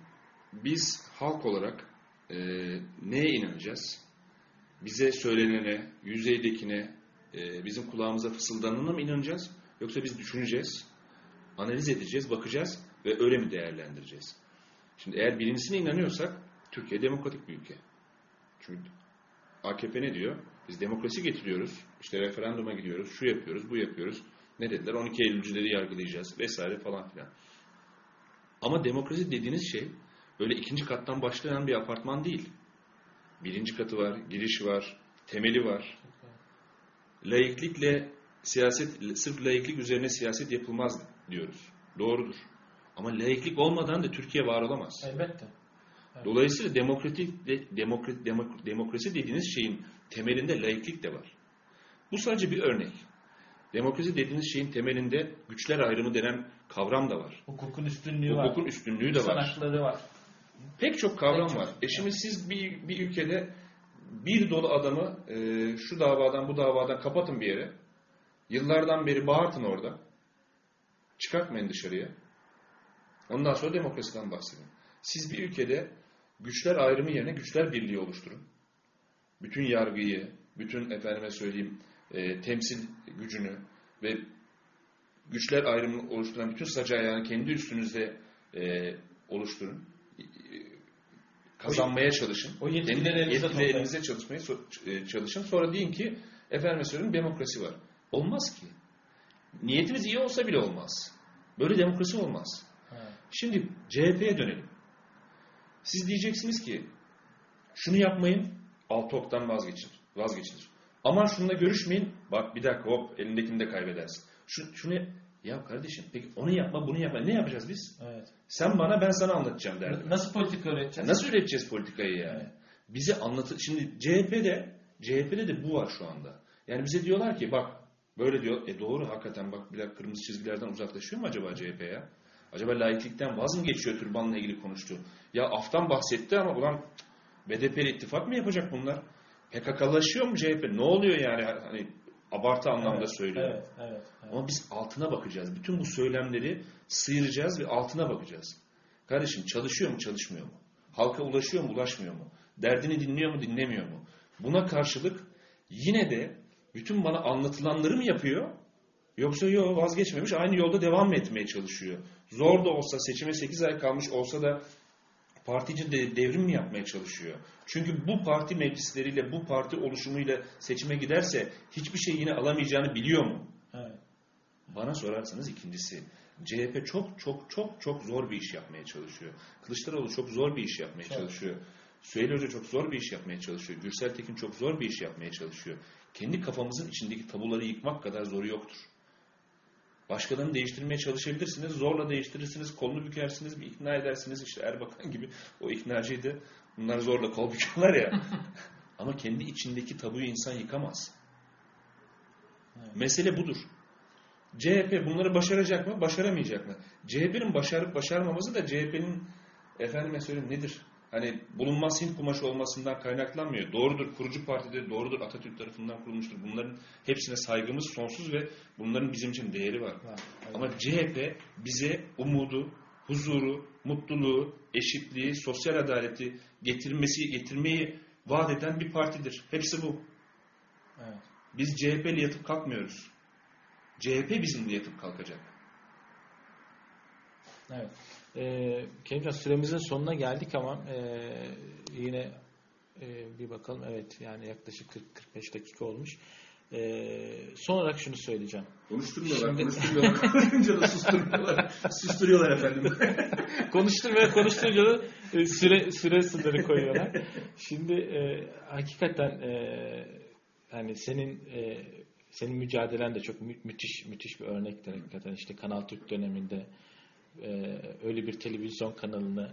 Biz halk olarak e, neye inanacağız? Bize söylenene, yüzeydekine, e, bizim kulağımıza fısıldanana mı inanacağız? Yoksa biz düşüneceğiz, analiz edeceğiz, bakacağız ve öyle mi değerlendireceğiz? Şimdi eğer birincisine inanıyorsak Türkiye demokratik bir ülke. Çünkü AKP ne diyor? Biz demokrasi getiriyoruz, işte referanduma gidiyoruz, şu yapıyoruz, bu yapıyoruz. Ne dediler? 12 Eylülcüleri yargılayacağız vesaire falan filan. Ama demokrasi dediğiniz şey böyle ikinci kattan başlayan bir apartman değil. Birinci katı var, girişi var, temeli var. Laiklikle siyaset, sırf laiklik üzerine siyaset yapılmaz diyoruz. Doğrudur. Ama laiklik olmadan da Türkiye var olamaz. Elbette. Dolayısıyla demokratik de, demokrat, demok- demokrasi dediğiniz şeyin temelinde laiklik de var. Bu sadece bir örnek. Demokrasi dediğiniz şeyin temelinde güçler ayrımı denen kavram da var. Hukukun üstünlüğü var. Hukukun üstünlüğü de var. hakları var. Pek çok kavram Pek çok. var. E şimdi siz bir, bir ülkede bir dolu adamı e, şu davadan bu davadan kapatın bir yere. Yıllardan beri bağırtın orada. Çıkartmayın dışarıya. Ondan sonra demokrasiden bahsedin. Siz bir ülkede güçler ayrımı yerine güçler birliği oluşturun. Bütün yargıyı, bütün efendime söyleyeyim e, temsil gücünü ve güçler ayrımını oluşturan bütün sac ayağını kendi üstünüzde e, oluşturun. E, Kazanmaya çalışın. o yetkileri toplayın. elinize çalışmaya e, çalışın. Sonra deyin ki efendime söyleyeyim demokrasi var. Olmaz ki. Niyetimiz iyi olsa bile olmaz. Böyle demokrasi olmaz. Ha. Şimdi CHP'ye dönelim. Siz diyeceksiniz ki şunu yapmayın, altı oktan vazgeçin. Vazgeçilir. Aman şununla görüşmeyin. Bak bir dakika hop elindekini de kaybedersin. Şu, şunu ya kardeşim peki onu yapma bunu yapma. Ne yapacağız biz? Evet. Sen bana ben sana anlatacağım derdim. Nasıl politika öğreteceğiz? Nasıl üreteceğiz politikayı yani? Evet. Bize anlatı şimdi CHP'de CHP'de de bu var şu anda. Yani bize diyorlar ki bak böyle diyor. E doğru hakikaten bak bir kırmızı çizgilerden uzaklaşıyor mu acaba CHP ya? Acaba laiklikten vaz mı geçiyor türbanla ilgili konuştu? Ya aftan bahsetti ama ulan BDP ile ittifak mı yapacak bunlar? PKK'laşıyor mu CHP? Ne oluyor yani? Hani abartı anlamda Evet, söylüyorum. Evet, evet, evet. Ama biz altına bakacağız. Bütün bu söylemleri sıyıracağız ve altına bakacağız. Kardeşim çalışıyor mu, çalışmıyor mu? Halka ulaşıyor mu, ulaşmıyor mu? Derdini dinliyor mu, dinlemiyor mu? Buna karşılık yine de bütün bana anlatılanları mı yapıyor? Yoksa yok vazgeçmemiş, aynı yolda devam etmeye çalışıyor? Zor da olsa, seçime 8 ay kalmış olsa da partici de devrim mi yapmaya çalışıyor? Çünkü bu parti meclisleriyle, bu parti oluşumuyla seçime giderse hiçbir şey yine alamayacağını biliyor mu? evet. Bana sorarsanız ikincisi. CHP çok çok çok çok zor bir iş yapmaya çalışıyor. Kılıçdaroğlu çok zor bir iş yapmaya Çok. çalışıyor. Süheyl Hoca çok zor bir iş yapmaya çalışıyor. Gürsel Tekin çok zor bir iş yapmaya çalışıyor. Kendi kafamızın içindeki tabuları yıkmak kadar zoru yoktur. Başkalarını değiştirmeye çalışabilirsiniz. Zorla değiştirirsiniz. Kolunu bükersiniz. Bir ikna edersiniz. İşte Erbakan gibi o iknacıydı. Bunlar zorla kol büküyorlar ya. [laughs] Ama kendi içindeki tabuyu insan yıkamaz. Mesele budur. CHP bunları başaracak mı? Başaramayacak mı? CHP'nin başarıp başarmaması da CHP'nin efendime söyleyeyim nedir? Hani bulunmaz Hint kumaşı olmasından kaynaklanmıyor. Doğrudur kurucu partide, doğrudur Atatürk tarafından kurulmuştur. Bunların hepsine saygımız sonsuz ve bunların bizim için değeri var. Evet. Ama CHP bize umudu, huzuru, mutluluğu, eşitliği, sosyal adaleti getirmesi, getirmeyi vaat eden bir partidir. Hepsi bu. Evet. Biz CHP'li yatıp kalkmıyoruz. CHP bizimle yatıp kalkacak. Evet. Ee, Kerimcan süremizin sonuna geldik ama e, yine e, bir bakalım. Evet yani yaklaşık 40-45 dakika olmuş. E, son olarak şunu söyleyeceğim. Konuşturmuyorlar, Şimdi- konuşturmuyorlar. [laughs] Konuşunca da susturuyorlar. Susturuyorlar efendim. Konuşturmaya konuşturunca da e, süre, süre sınırı koyuyorlar. Şimdi e, hakikaten e, yani senin e, senin mücadelen de çok mü- müthiş müthiş bir örnektir hakikaten. İşte Kanal Türk döneminde e, öyle bir televizyon kanalını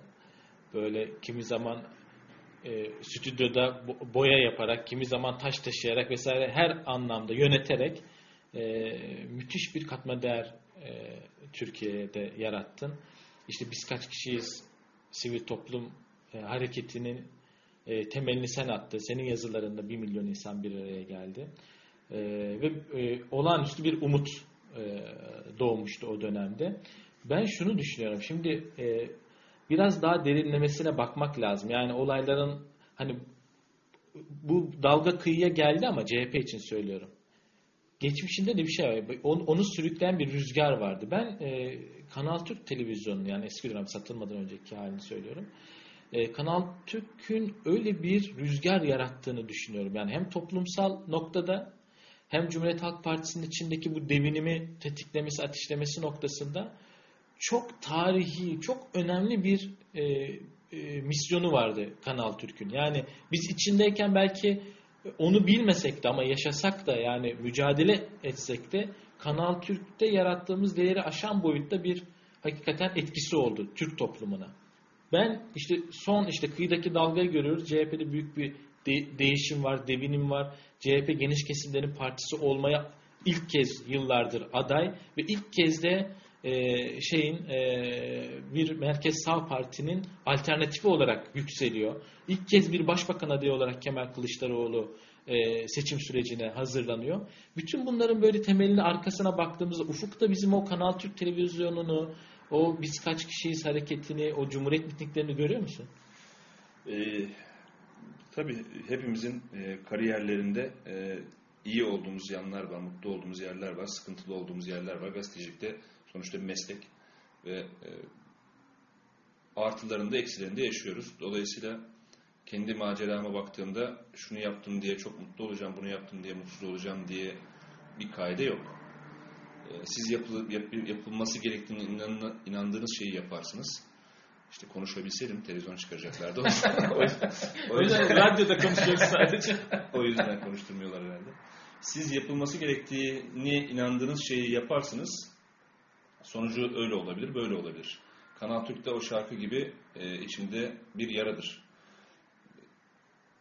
böyle kimi zaman e, stüdyoda bo- boya yaparak, kimi zaman taş taşıyarak vesaire her anlamda yöneterek e, müthiş bir katma değer e, Türkiye'de yarattın. İşte biz kaç kişiyiz sivil toplum e, hareketinin e, temelini sen attı. Senin yazılarında bir milyon insan bir araya geldi. E, ve e, olağanüstü bir umut e, doğmuştu o dönemde. Ben şunu düşünüyorum. Şimdi e, biraz daha derinlemesine bakmak lazım. Yani olayların hani bu dalga kıyıya geldi ama CHP için söylüyorum. Geçmişinde de bir şey var. Onu, onu sürükleyen bir rüzgar vardı. Ben e, Kanal Türk televizyonunu yani eski dönem satılmadan önceki halini söylüyorum. E, Kanal Türk'ün öyle bir rüzgar yarattığını düşünüyorum. Yani hem toplumsal noktada hem Cumhuriyet Halk Partisi'nin içindeki bu devinimi tetiklemesi, ateşlemesi noktasında çok tarihi, çok önemli bir e, e, misyonu vardı Kanal Türk'ün. Yani biz içindeyken belki onu bilmesek de ama yaşasak da yani mücadele etsek de Kanal Türk'te yarattığımız değeri aşan boyutta bir hakikaten etkisi oldu Türk toplumuna. Ben işte son işte kıyıdaki dalgayı görüyoruz. CHP'de büyük bir de- değişim var, devinim var. CHP geniş kesimlerin partisi olmaya ilk kez yıllardır aday ve ilk kez de e, şeyin e, bir merkez sağ partinin alternatifi olarak yükseliyor. İlk kez bir başbakan adayı olarak Kemal Kılıçdaroğlu e, seçim sürecine hazırlanıyor. Bütün bunların böyle temelini arkasına baktığımızda ufukta bizim o Kanal Türk televizyonunu, o biz kaç kişiyiz hareketini, o Cumhuriyet mitinglerini görüyor musun? Ee, tabii hepimizin e, kariyerlerinde e, iyi olduğumuz yanlar var, mutlu olduğumuz yerler var, sıkıntılı olduğumuz yerler var. Gazetecilikte sonuçta bir meslek ve e, artılarında eksilerinde yaşıyoruz. Dolayısıyla kendi macerama baktığımda şunu yaptım diye çok mutlu olacağım, bunu yaptım diye mutsuz olacağım diye bir kaide yok. E, siz yapıl, yap- yapılması gerektiğine inan- inandığınız şeyi yaparsınız. İşte konuşabilseydim televizyon çıkaracaklardı. [laughs] o yüzden, o yüzden, [laughs] radyoda konuşuyoruz sadece. o yüzden konuşturmuyorlar herhalde. Siz yapılması gerektiğini inandığınız şeyi yaparsınız. Sonucu öyle olabilir, böyle olabilir. Kanal Türk'te o şarkı gibi e, içinde bir yaradır.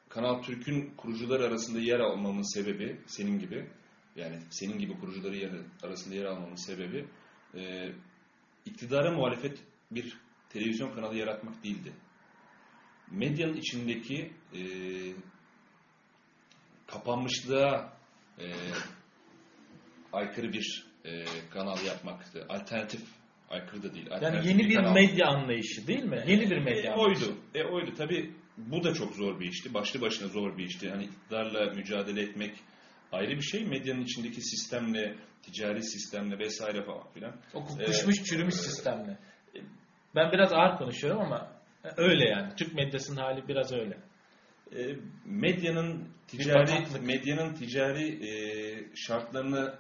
Kanal Türk'ün kurucuları arasında yer almamın sebebi senin gibi yani senin gibi kurucuları yer, arasında yer almamın sebebi e, iktidara muhalefet bir televizyon kanalı yaratmak değildi. Medyanın içindeki e, kapanmışlığa e, aykırı bir e, kanal yapmaktı. Alternatif, aykırı da değil. Yani yeni bir kanal. medya anlayışı değil mi? Yeni bir medya E, anlayışı. oydu. E, oydu. Tabii bu da çok zor bir işti. Başlı başına zor bir işti. Hani iktidarla mücadele etmek ayrı bir şey. Medyanın içindeki sistemle, ticari sistemle vesaire falan filan. O kokuşmuş, çürümüş sistemle. Ben biraz ağır konuşuyorum ama öyle yani. Türk medyasının hali biraz öyle. E, medyanın Bir ticari medyanın ticari e, şartlarını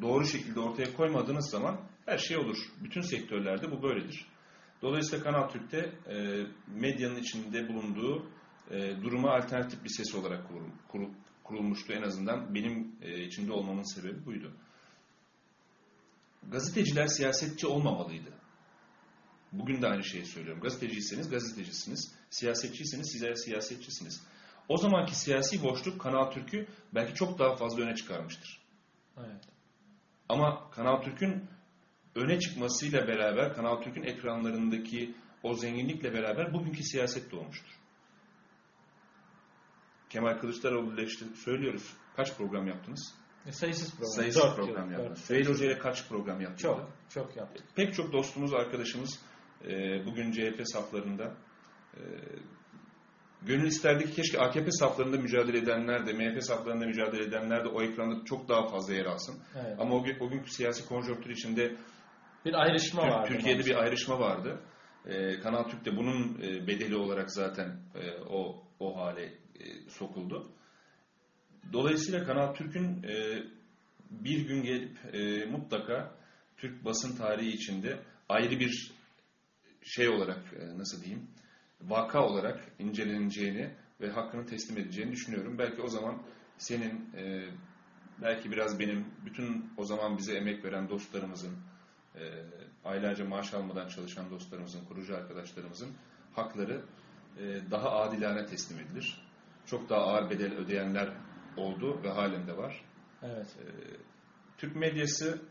doğru şekilde ortaya koymadığınız zaman her şey olur. Bütün sektörlerde bu böyledir. Dolayısıyla Kanal Türk'te e, medyanın içinde bulunduğu e, duruma alternatif bir ses olarak kurul, kurul, kurulmuştu. En azından benim e, içinde olmamın sebebi buydu. Gazeteciler siyasetçi olmamalıydı. Bugün de aynı şeyi söylüyorum. Gazeteciyseniz gazetecisiniz, siyasetçiyseniz sizler siyasetçisiniz. O zamanki siyasi boşluk Kanal Türk'ü belki çok daha fazla öne çıkarmıştır. Evet. Ama Kanal Türk'ün öne çıkmasıyla beraber, Kanal Türk'ün ekranlarındaki o zenginlikle beraber bugünkü siyaset doğmuştur. Kemal Kılıçdaroğlu ile işte söylüyoruz. Kaç program yaptınız? E, sayısız program. Sayısız Dört program yıl, yaptınız. Süheyl Hoca ile kaç program yaptınız? Çok, çok yaptık. Pek çok dostumuz, arkadaşımız e, bugün CHP saflarında e, gönül isterdi ki keşke AKP saflarında mücadele edenler de, MHP saflarında mücadele edenler de o ekranda çok daha fazla yer alsın. Evet. Ama o, gün- o günkü siyasi konjonktür içinde Bir ayrışma Tür- vardı. Türkiye'de maalesef. bir ayrışma vardı. Ee, Kanal Türk de bunun e, bedeli olarak zaten e, o o hale e, sokuldu. Dolayısıyla Kanal Türk'ün e, bir gün gelip e, mutlaka Türk basın tarihi içinde ayrı bir şey olarak e, nasıl diyeyim vaka olarak inceleneceğini ve hakkını teslim edeceğini düşünüyorum. Belki o zaman senin e, belki biraz benim bütün o zaman bize emek veren dostlarımızın e, aylarca maaş almadan çalışan dostlarımızın, kurucu arkadaşlarımızın hakları e, daha adilane teslim edilir. Çok daha ağır bedel ödeyenler oldu ve halen de var. Evet. Türk medyası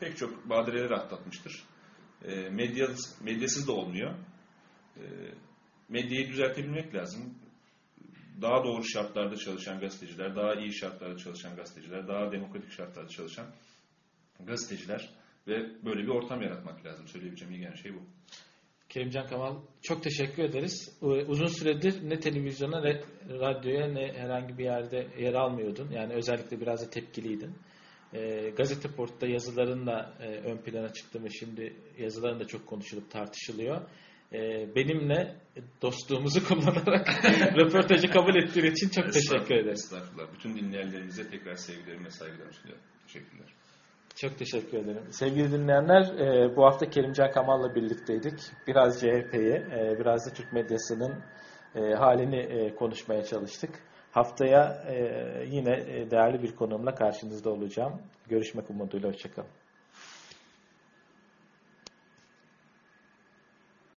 pek çok badireler atlatmıştır. E, medya, medyasız da olmuyor. E, medyayı düzeltebilmek lazım. Daha doğru şartlarda çalışan gazeteciler, daha iyi şartlarda çalışan gazeteciler, daha demokratik şartlarda çalışan gazeteciler ve böyle bir ortam yaratmak lazım. Söyleyebileceğim ilgen şey bu. Kerimcan Kamal çok teşekkür ederiz. U- Uzun süredir ne televizyona ne radyoya ne herhangi bir yerde yer almıyordun. Yani özellikle biraz da tepkiliydin. E, gazete portta yazıların da e, ön plana çıktı ve şimdi yazıların da çok konuşulup tartışılıyor. E, benimle dostluğumuzu [laughs] kullanarak [laughs] röportajı kabul ettiğin için çok teşekkür ederiz. Estağfurullah. Bütün dinleyenlerimize tekrar sevgilerimi saygılarımı sunuyorum. Teşekkürler. Çok teşekkür ederim. Sevgili dinleyenler, e, bu hafta Kerimcan Kamal'la birlikteydik. Biraz CHP'yi, e, biraz da Türk medyasının e, halini konuşmaya çalıştık. Haftaya yine değerli bir konuğumla karşınızda olacağım. Görüşmek umuduyla, hoşçakalın.